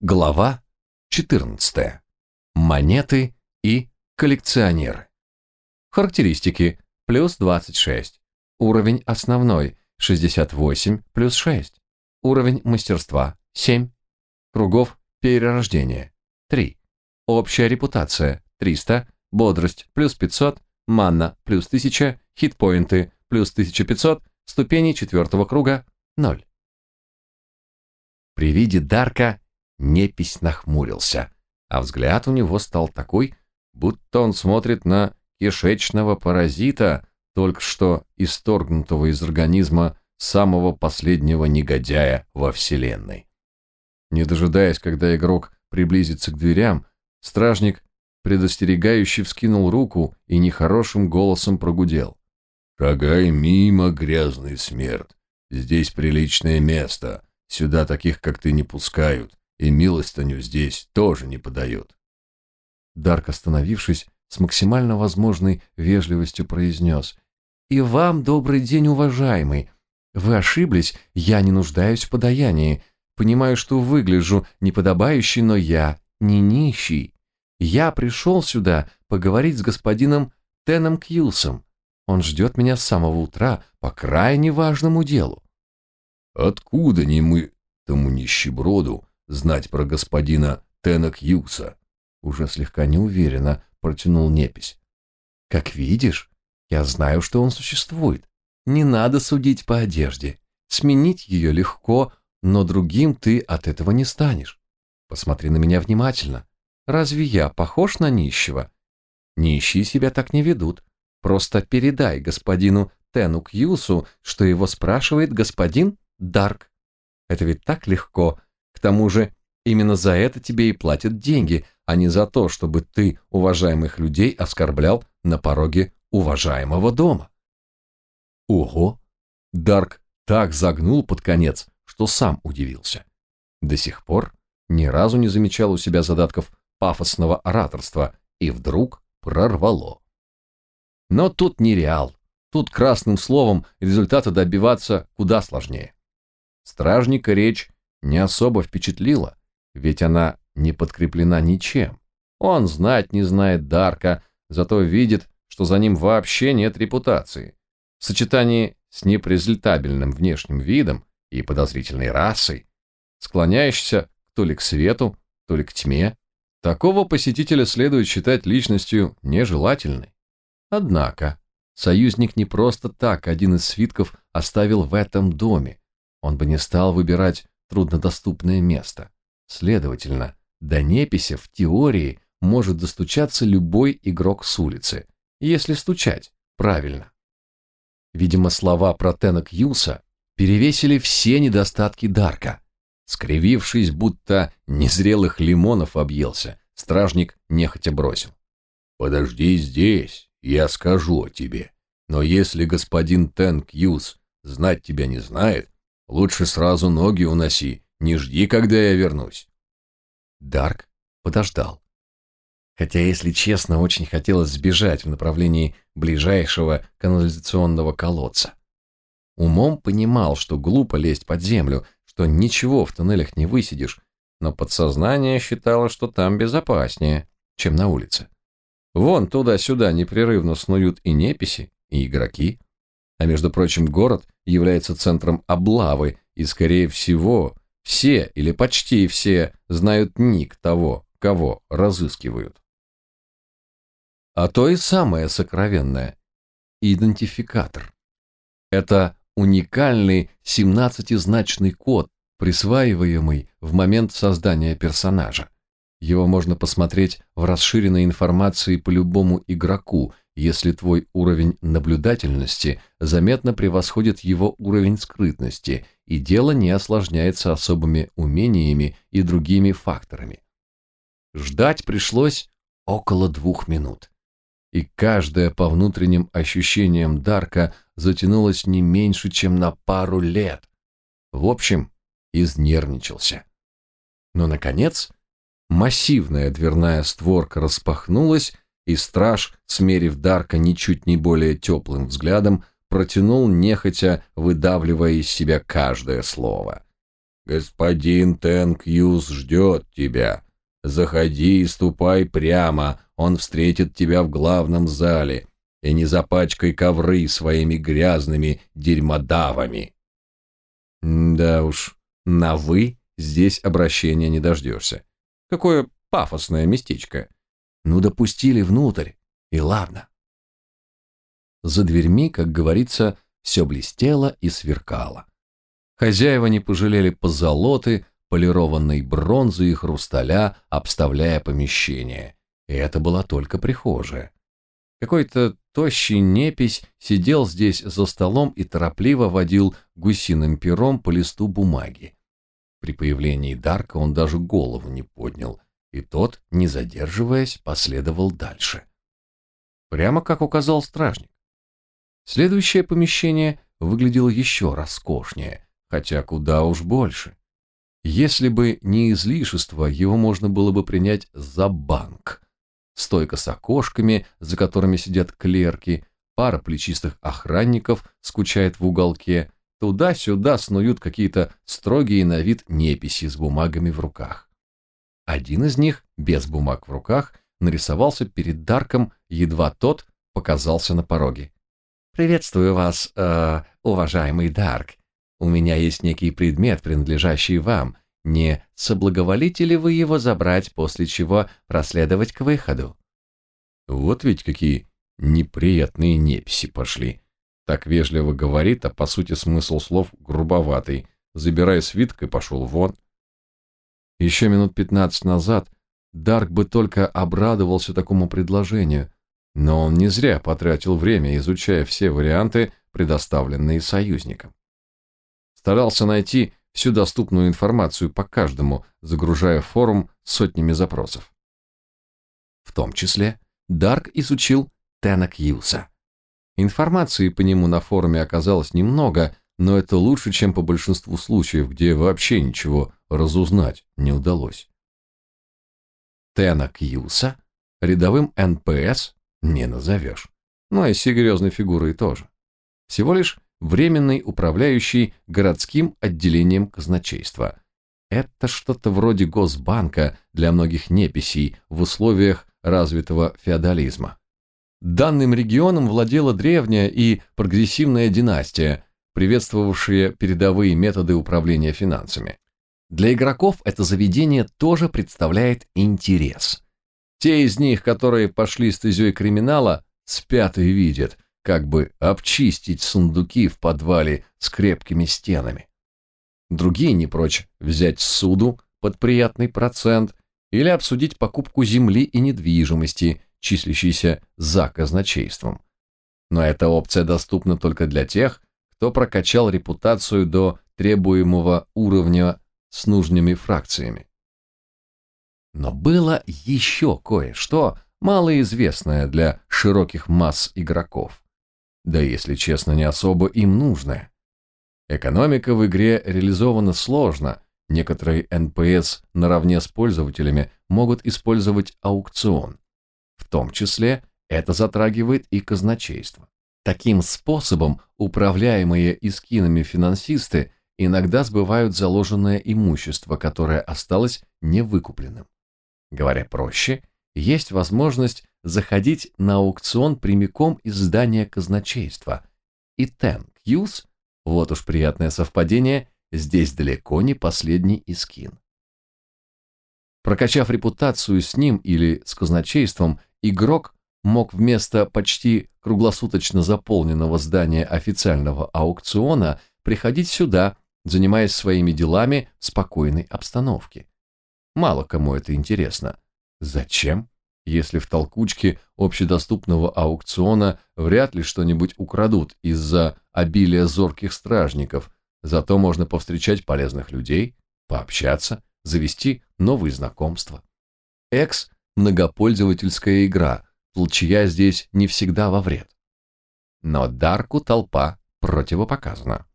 Глава 14. Монеты и коллекционеры. Характеристики. Плюс 26. Уровень основной. 68 плюс 6. Уровень мастерства. 7. Кругов перерождения. 3. Общая репутация. 300. Бодрость. Плюс 500. Манна. Плюс 1000. Хитпоинты. Плюс 1500. Ступени четвертого круга. 0. При виде Дарка Непись нахмурился, а взгляд у него стал такой, будто он смотрит на кишечного паразита, только что исторгнутого из организма самого последнего негодяя во Вселенной. Не дожидаясь, когда игрок приблизится к дверям, стражник предостерегающе вскинул руку и нехорошим голосом прогудел. «Шагай мимо, грязный смерть. Здесь приличное место. Сюда таких, как ты, не пускают и милостыню здесь тоже не подают. Дарк, остановившись, с максимально возможной вежливостью произнес. «И вам добрый день, уважаемый. Вы ошиблись, я не нуждаюсь в подаянии. Понимаю, что выгляжу неподобающий, но я не нищий. Я пришел сюда поговорить с господином Теном Кьюсом. Он ждет меня с самого утра по крайне важному делу». «Откуда не мы тому нищеброду знать про господина Тена Кьюса?» Уже слегка неуверенно протянул Непись. «Как видишь, я знаю, что он существует. Не надо судить по одежде. Сменить ее легко, но другим ты от этого не станешь. Посмотри на меня внимательно. Разве я похож на нищего? Нищие себя так не ведут. Просто передай господину Тену Кьюсу, что его спрашивает господин Дарк. Это ведь так легко к тому же, именно за это тебе и платят деньги, а не за то, чтобы ты уважаемых людей оскорблял на пороге уважаемого дома. Ого! Дарк так загнул под конец, что сам удивился. До сих пор ни разу не замечал у себя задатков пафосного ораторства, и вдруг прорвало. Но тут не реал. Тут красным словом результата добиваться куда сложнее. Стражника речь не особо впечатлила, ведь она не подкреплена ничем. Он знать не знает Дарка, зато видит, что за ним вообще нет репутации. В сочетании с непрезентабельным внешним видом и подозрительной расой, склоняешься то ли к свету, то ли к тьме, такого посетителя следует считать личностью нежелательной. Однако, союзник не просто так один из свитков оставил в этом доме. Он бы не стал выбирать труднодоступное место. Следовательно, до неписи в теории может достучаться любой игрок с улицы, если стучать правильно. Видимо, слова про Тена Кьюса перевесили все недостатки Дарка. Скривившись, будто незрелых лимонов объелся, стражник нехотя бросил. «Подожди здесь, я скажу о тебе. Но если господин Тен Кьюс знать тебя не знает, Лучше сразу ноги уноси, не жди, когда я вернусь. Дарк подождал. Хотя, если честно, очень хотелось сбежать в направлении ближайшего канализационного колодца. Умом понимал, что глупо лезть под землю, что ничего в туннелях не высидишь, но подсознание считало, что там безопаснее, чем на улице. Вон туда-сюда непрерывно снуют и неписи, и игроки. А между прочим, город является центром облавы, и, скорее всего, все или почти все знают ник того, кого разыскивают. А то и самое сокровенное – идентификатор. Это уникальный 17-значный код, присваиваемый в момент создания персонажа. Его можно посмотреть в расширенной информации по любому игроку, если твой уровень наблюдательности заметно превосходит его уровень скрытности, и дело не осложняется особыми умениями и другими факторами. Ждать пришлось около двух минут. И каждая по внутренним ощущениям Дарка затянулась не меньше, чем на пару лет. В общем, изнервничался. Но, наконец, массивная дверная створка распахнулась, и страж, смерив Дарка ничуть не более теплым взглядом, протянул нехотя, выдавливая из себя каждое слово. «Господин Тэнк Юз ждет тебя. Заходи и ступай прямо, он встретит тебя в главном зале. И не запачкай ковры своими грязными дерьмодавами». Да уж, на «вы» здесь обращения не дождешься. Какое пафосное местечко. Ну, допустили внутрь, и ладно. За дверьми, как говорится, все блестело и сверкало. Хозяева не пожалели позолоты, полированной бронзы и хрусталя, обставляя помещение. И это была только прихожая. Какой-то тощий непись сидел здесь за столом и торопливо водил гусиным пером по листу бумаги. При появлении Дарка он даже голову не поднял, и тот, не задерживаясь, последовал дальше. Прямо как указал стражник. Следующее помещение выглядело еще роскошнее, хотя куда уж больше. Если бы не излишество, его можно было бы принять за банк. Стойка с окошками, за которыми сидят клерки, пара плечистых охранников скучает в уголке, туда-сюда снуют какие-то строгие на вид неписи с бумагами в руках. Один из них, без бумаг в руках, нарисовался перед Дарком, едва тот показался на пороге. «Приветствую вас, э, уважаемый Дарк. У меня есть некий предмет, принадлежащий вам. Не соблаговолите ли вы его забрать, после чего проследовать к выходу?» Вот ведь какие неприятные неписи пошли. Так вежливо говорит, а по сути смысл слов грубоватый. Забирай свиток и пошел вон. Еще минут пятнадцать назад Дарк бы только обрадовался такому предложению, но он не зря потратил время, изучая все варианты, предоставленные союзникам. Старался найти всю доступную информацию по каждому, загружая форум сотнями запросов. В том числе Дарк изучил Тена Кьюса. Информации по нему на форуме оказалось немного, но это лучше, чем по большинству случаев, где вообще ничего разузнать не удалось. Тена Кьюса рядовым НПС не назовешь. Ну и серьезной фигурой тоже. Всего лишь временный управляющий городским отделением казначейства. Это что-то вроде Госбанка для многих неписей в условиях развитого феодализма. Данным регионом владела древняя и прогрессивная династия, приветствовавшая передовые методы управления финансами. Для игроков это заведение тоже представляет интерес. Те из них, которые пошли стезей криминала, спят и видят, как бы обчистить сундуки в подвале с крепкими стенами. Другие не прочь взять суду под приятный процент или обсудить покупку земли и недвижимости, числящейся за казначейством. Но эта опция доступна только для тех, кто прокачал репутацию до требуемого уровня с нужными фракциями. Но было еще кое-что, малоизвестное для широких масс игроков. Да, если честно, не особо им нужное. Экономика в игре реализована сложно, некоторые NPS наравне с пользователями могут использовать аукцион. В том числе это затрагивает и казначейство. Таким способом управляемые искинами финансисты иногда сбывают заложенное имущество, которое осталось невыкупленным. Говоря проще, есть возможность заходить на аукцион прямиком из здания казначейства. И Тенкьюз, вот уж приятное совпадение, здесь далеко не последний искин. Прокачав репутацию с ним или с казначейством, игрок мог вместо почти круглосуточно заполненного здания официального аукциона приходить сюда занимаясь своими делами в спокойной обстановке. Мало кому это интересно. Зачем? Если в толкучке общедоступного аукциона вряд ли что-нибудь украдут из-за обилия зорких стражников, зато можно повстречать полезных людей, пообщаться, завести новые знакомства. Экс – многопользовательская игра, толчья здесь не всегда во вред. Но Дарку толпа противопоказана.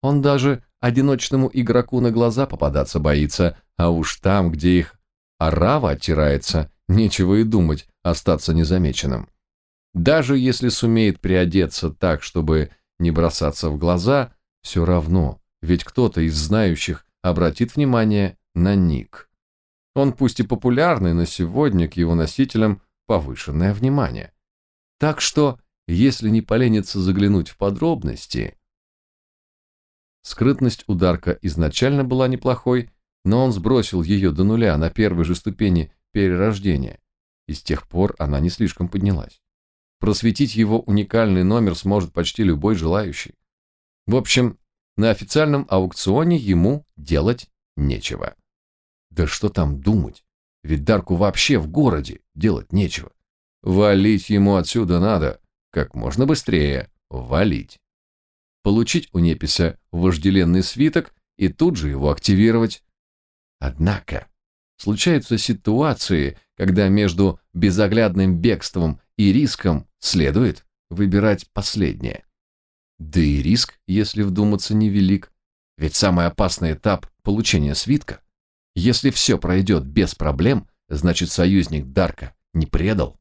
Он даже одиночному игроку на глаза попадаться боится, а уж там, где их орава оттирается, нечего и думать остаться незамеченным. Даже если сумеет приодеться так, чтобы не бросаться в глаза, все равно, ведь кто-то из знающих обратит внимание на ник. Он пусть и популярный, но сегодня к его носителям повышенное внимание. Так что, если не поленится заглянуть в подробности... Скрытность у Дарка изначально была неплохой, но он сбросил ее до нуля на первой же ступени перерождения, и с тех пор она не слишком поднялась. Просветить его уникальный номер сможет почти любой желающий. В общем, на официальном аукционе ему делать нечего. Да что там думать, ведь Дарку вообще в городе делать нечего. Валить ему отсюда надо, как можно быстрее валить. Получить у Неписа вожделенный свиток и тут же его активировать. Однако, случаются ситуации, когда между безоглядным бегством и риском следует выбирать последнее. Да и риск, если вдуматься, невелик, ведь самый опасный этап получения свитка. Если все пройдет без проблем, значит союзник Дарка не предал.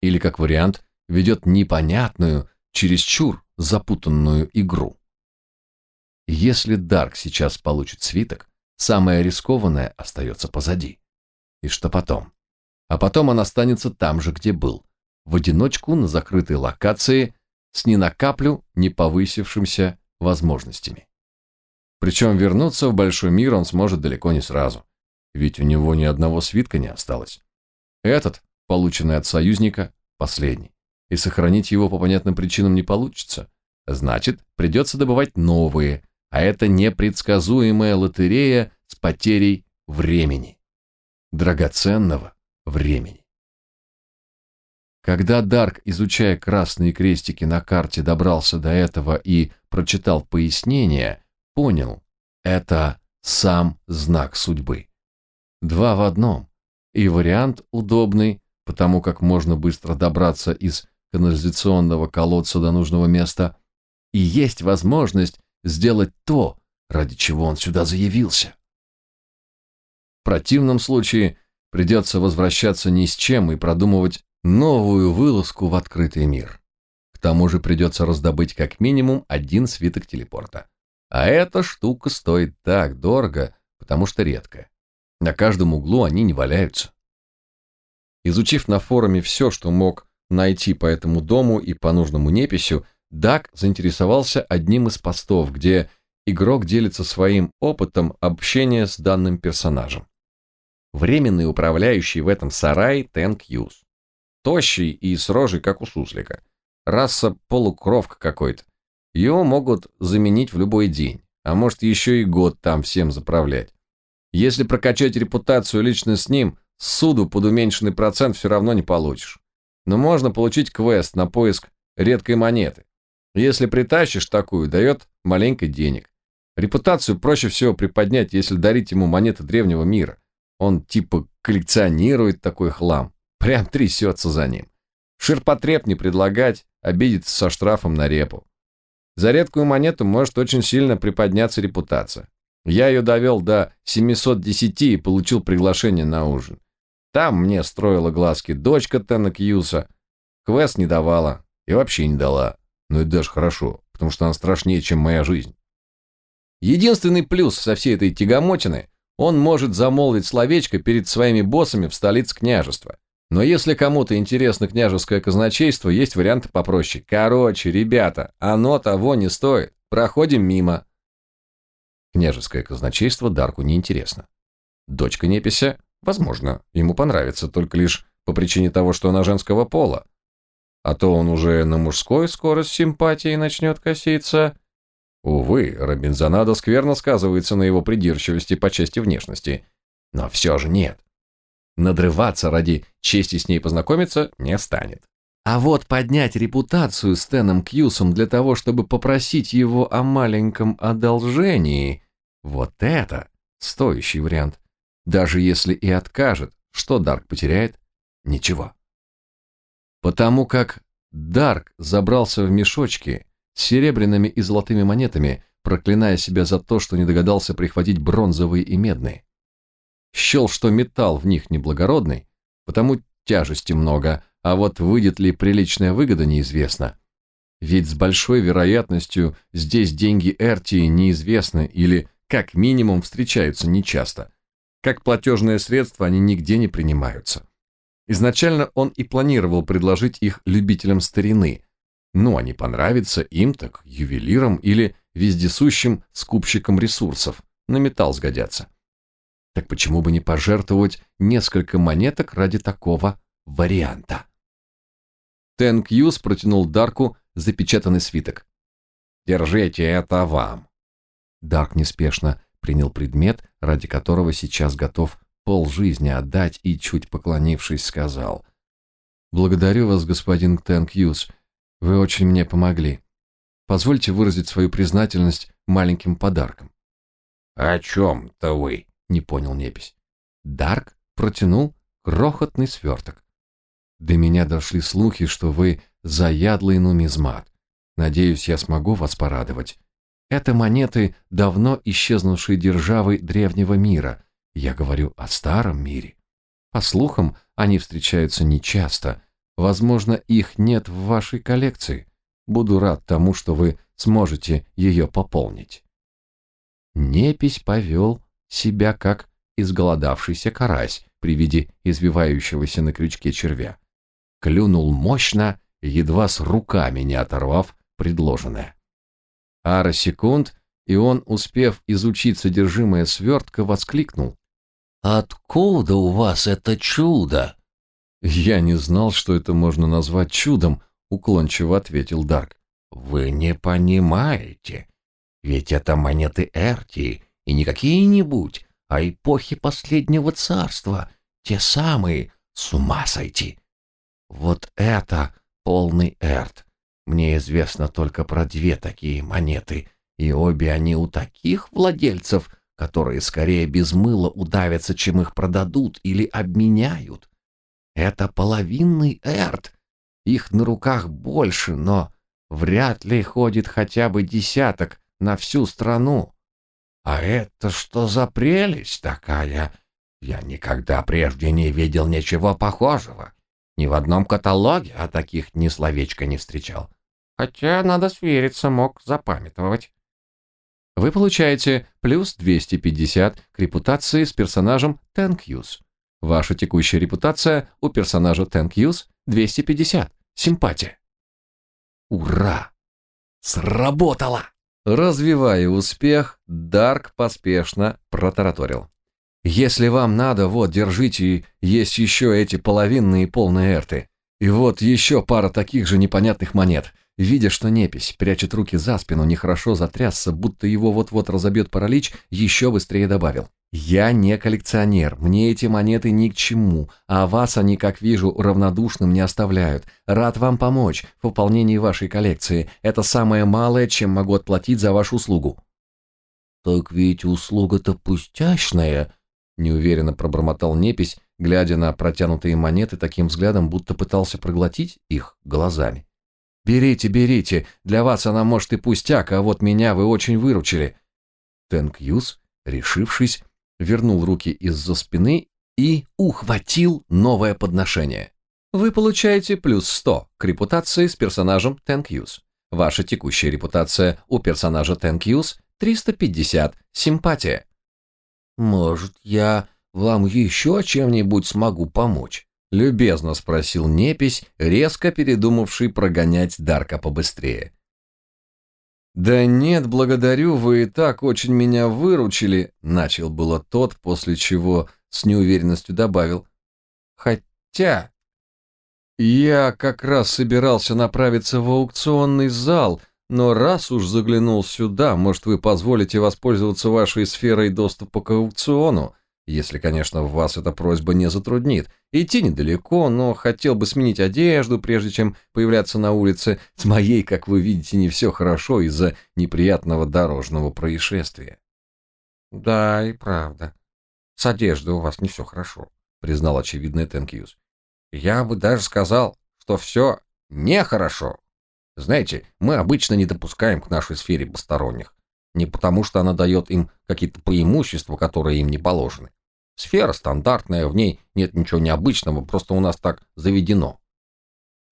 Или, как вариант, ведет непонятную, чересчур запутанную игру. Если Дарк сейчас получит свиток, самое рискованное остается позади. И что потом? А потом он останется там же, где был, в одиночку на закрытой локации с ни на каплю не повысившимся возможностями. Причем вернуться в большой мир он сможет далеко не сразу, ведь у него ни одного свитка не осталось. Этот, полученный от союзника, последний, и сохранить его по понятным причинам не получится. Значит, придется добывать новые, а это непредсказуемая лотерея с потерей времени. Драгоценного времени. Когда Дарк, изучая красные крестики на карте, добрался до этого и прочитал пояснение, понял, это сам знак судьбы. Два в одном. И вариант удобный, потому как можно быстро добраться из канализационного колодца до нужного места, и есть возможность сделать то, ради чего он сюда заявился. В противном случае придется возвращаться ни с чем и продумывать новую вылазку в открытый мир. К тому же придется раздобыть как минимум один свиток телепорта. А эта штука стоит так дорого, потому что редкая. На каждом углу они не валяются. Изучив на форуме все, что мог найти по этому дому и по нужному неписью, Дак заинтересовался одним из постов, где игрок делится своим опытом общения с данным персонажем. Временный управляющий в этом сарае Тэнк Юз. Тощий и с рожей, как у суслика. Раса полукровка какой-то. Его могут заменить в любой день, а может еще и год там всем заправлять. Если прокачать репутацию лично с ним, суду под уменьшенный процент все равно не получишь. Но можно получить квест на поиск редкой монеты. Если притащишь такую, дает маленько денег. Репутацию проще всего приподнять, если дарить ему монеты древнего мира. Он типа коллекционирует такой хлам. Прям трясется за ним. Ширпотреб не предлагать, обидеться со штрафом на репу. За редкую монету может очень сильно приподняться репутация. Я ее довел до 710 и получил приглашение на ужин. Там мне строила глазки дочка Тена. Квест не давала и вообще не дала. Но это даже хорошо, потому что она страшнее, чем моя жизнь. Единственный плюс со всей этой тягомотины – он может замолвить словечко перед своими боссами в столице княжества. Но если кому-то интересно княжеское казначейство, есть варианты попроще. Короче, ребята, оно того не стоит. Проходим мимо. Княжеское казначейство Дарку неинтересно. Дочка Непися, возможно, ему понравится, только лишь по причине того, что она женского пола. А то он уже на мужской скорость симпатии начнет коситься. Увы, Робинзонадо скверно сказывается на его придирчивости по части внешности. Но все же нет надрываться ради чести с ней познакомиться не станет. А вот поднять репутацию Стэном Кьюсом для того, чтобы попросить его о маленьком одолжении, вот это стоящий вариант. Даже если и откажет, что Дарк потеряет? Ничего. Потому как Дарк забрался в мешочки с серебряными и золотыми монетами, проклиная себя за то, что не догадался прихватить бронзовые и медные счел, что металл в них неблагородный, потому тяжести много, а вот выйдет ли приличная выгода, неизвестно. Ведь с большой вероятностью здесь деньги Эртии неизвестны или как минимум встречаются нечасто. Как платежное средство они нигде не принимаются. Изначально он и планировал предложить их любителям старины. Ну, а не понравится им, так ювелирам или вездесущим скупщикам ресурсов. На металл сгодятся. Так почему бы не пожертвовать несколько монеток ради такого варианта? Тэн Кьюз протянул Дарку запечатанный свиток. «Держите это вам». Дарк неспешно принял предмет, ради которого сейчас готов полжизни отдать и, чуть поклонившись, сказал «Благодарю вас, господин Тэн Кьюз, вы очень мне помогли. Позвольте выразить свою признательность маленьким подарком». «О чем-то вы?» — не понял Непись. Дарк протянул крохотный сверток. До меня дошли слухи, что вы заядлый нумизмат. Надеюсь, я смогу вас порадовать. Это монеты давно исчезнувшей державы древнего мира. Я говорю о старом мире. По слухам, они встречаются нечасто. Возможно, их нет в вашей коллекции. Буду рад тому, что вы сможете ее пополнить. Непись повел себя как изголодавшийся карась при виде извивающегося на крючке червя клюнул мощно, едва с руками не оторвав предложенное. Ара секунд, и он, успев изучить содержимое свертка, воскликнул. «Откуда у вас это чудо?» «Я не знал, что это можно назвать чудом», — уклончиво ответил Дарк. «Вы не понимаете, ведь это монеты Эрти, и не какие-нибудь, а эпохи последнего царства, те самые, с ума сойти, вот это полный эрт. Мне известно только про две такие монеты, и обе они у таких владельцев, которые скорее без мыла удавятся, чем их продадут или обменяют. Это половинный эрт. Их на руках больше, но вряд ли ходит хотя бы десяток на всю страну. А это что за прелесть такая? Я никогда прежде не видел ничего похожего. Ни в одном каталоге о таких ни словечка не встречал. Хотя, надо свериться, мог запамятовать. Вы получаете плюс 250 к репутации с персонажем Тенкьюз. Ваша текущая репутация у персонажа Тенкьюз 250. Симпатия. Ура! Сработало! Развивая успех, Дарк поспешно протараторил. Если вам надо, вот, держите, есть еще эти половинные полные эрты. И вот еще пара таких же непонятных монет. Видя, что непись прячет руки за спину, нехорошо затрясся, будто его вот-вот разобьет паралич, еще быстрее добавил. «Я не коллекционер, мне эти монеты ни к чему, а вас они, как вижу, равнодушным не оставляют. Рад вам помочь в выполнении вашей коллекции. Это самое малое, чем могу отплатить за вашу услугу». «Так ведь услуга-то пустячная», неуверенно пробормотал Непись, глядя на протянутые монеты таким взглядом, будто пытался проглотить их глазами. «Берите, берите, для вас она может и пустяк, а вот меня вы очень выручили». Тэнк Юс, решившись, вернул руки из-за спины и ухватил новое подношение. Вы получаете плюс 100 к репутации с персонажем Тэнк Юс. Ваша текущая репутация у персонажа Тэнк Юс 350, симпатия. «Может, я вам еще чем-нибудь смогу помочь?» — любезно спросил Непись, резко передумавший прогонять Дарка побыстрее. «Да нет, благодарю, вы и так очень меня выручили», — начал было тот, после чего с неуверенностью добавил. «Хотя...» «Я как раз собирался направиться в аукционный зал, но раз уж заглянул сюда, может, вы позволите воспользоваться вашей сферой доступа к аукциону, если, конечно, вас эта просьба не затруднит. Идти недалеко, но хотел бы сменить одежду, прежде чем появляться на улице. С моей, как вы видите, не все хорошо из-за неприятного дорожного происшествия. Да, и правда. С одеждой у вас не все хорошо, признал очевидный Тенкьюз. Я бы даже сказал, что все нехорошо. Знаете, мы обычно не допускаем к нашей сфере посторонних. Не потому, что она дает им какие-то преимущества, которые им не положены. Сфера стандартная, в ней нет ничего необычного, просто у нас так заведено.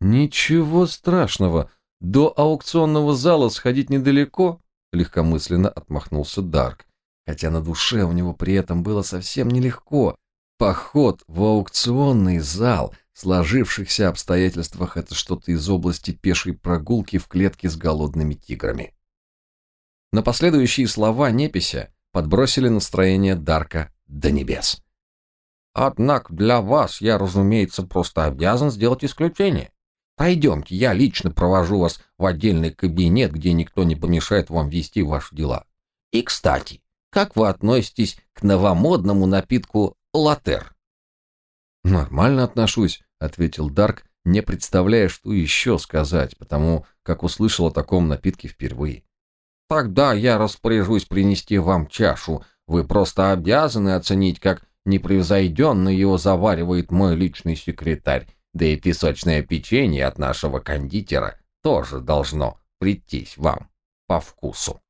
Ничего страшного. До аукционного зала сходить недалеко, легкомысленно отмахнулся Дарк. хотя на душе у него при этом было совсем нелегко. Поход в аукционный зал в сложившихся обстоятельствах это что-то из области пешей прогулки в клетке с голодными тиграми. Но последующие слова Непися подбросили настроение Дарка до небес. Однако для вас я, разумеется, просто обязан сделать исключение. Пойдемте, я лично провожу вас в отдельный кабинет, где никто не помешает вам вести ваши дела. И, кстати, как вы относитесь к новомодному напитку латер? Нормально отношусь, ответил Дарк, не представляя, что еще сказать, потому как услышал о таком напитке впервые. Тогда я распоряжусь принести вам чашу. Вы просто обязаны оценить, как непревзойденно его заваривает мой личный секретарь. Да и песочное печенье от нашего кондитера тоже должно прийтись вам по вкусу.